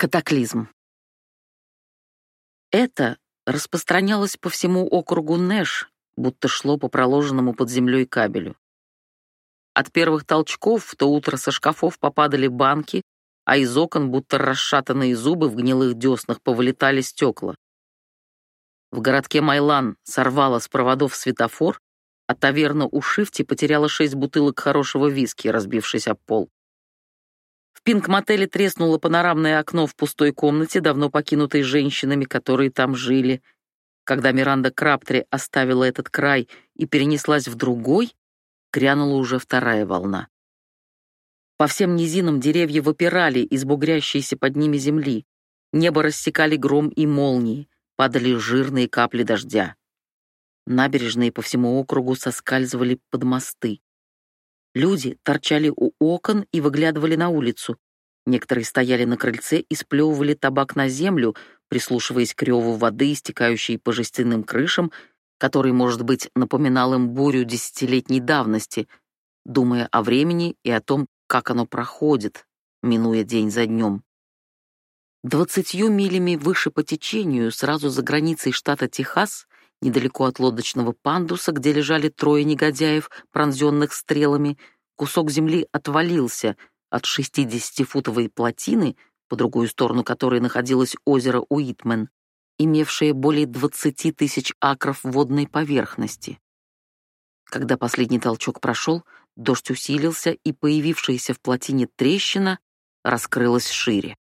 Катаклизм. Это распространялось по всему округу Нэш, будто шло по проложенному под землей кабелю. От первых толчков в то утро со шкафов попадали банки, а из окон, будто расшатанные зубы в гнилых деснах, повылетали стекла. В городке Майлан сорвало с проводов светофор, а таверна у Шифти потеряла шесть бутылок хорошего виски, разбившись об пол. В пинг-мотеле треснуло панорамное окно в пустой комнате, давно покинутой женщинами, которые там жили. Когда Миранда Краптри оставила этот край и перенеслась в другой, грянула уже вторая волна. По всем низинам деревья выпирали из бугрящейся под ними земли. Небо рассекали гром и молнии, падали жирные капли дождя. Набережные по всему округу соскальзывали под мосты. Люди торчали у окон и выглядывали на улицу. Некоторые стояли на крыльце и сплевывали табак на землю, прислушиваясь к реву воды, истекающей по жестяным крышам, который, может быть, напоминал им бурю десятилетней давности, думая о времени и о том, как оно проходит, минуя день за днем. Двадцатью милями выше по течению, сразу за границей штата Техас, Недалеко от лодочного пандуса, где лежали трое негодяев, пронзенных стрелами, кусок земли отвалился от 60-футовой плотины, по другую сторону которой находилось озеро Уитмен, имевшее более 20 тысяч акров водной поверхности. Когда последний толчок прошел, дождь усилился, и появившаяся в плотине трещина раскрылась шире.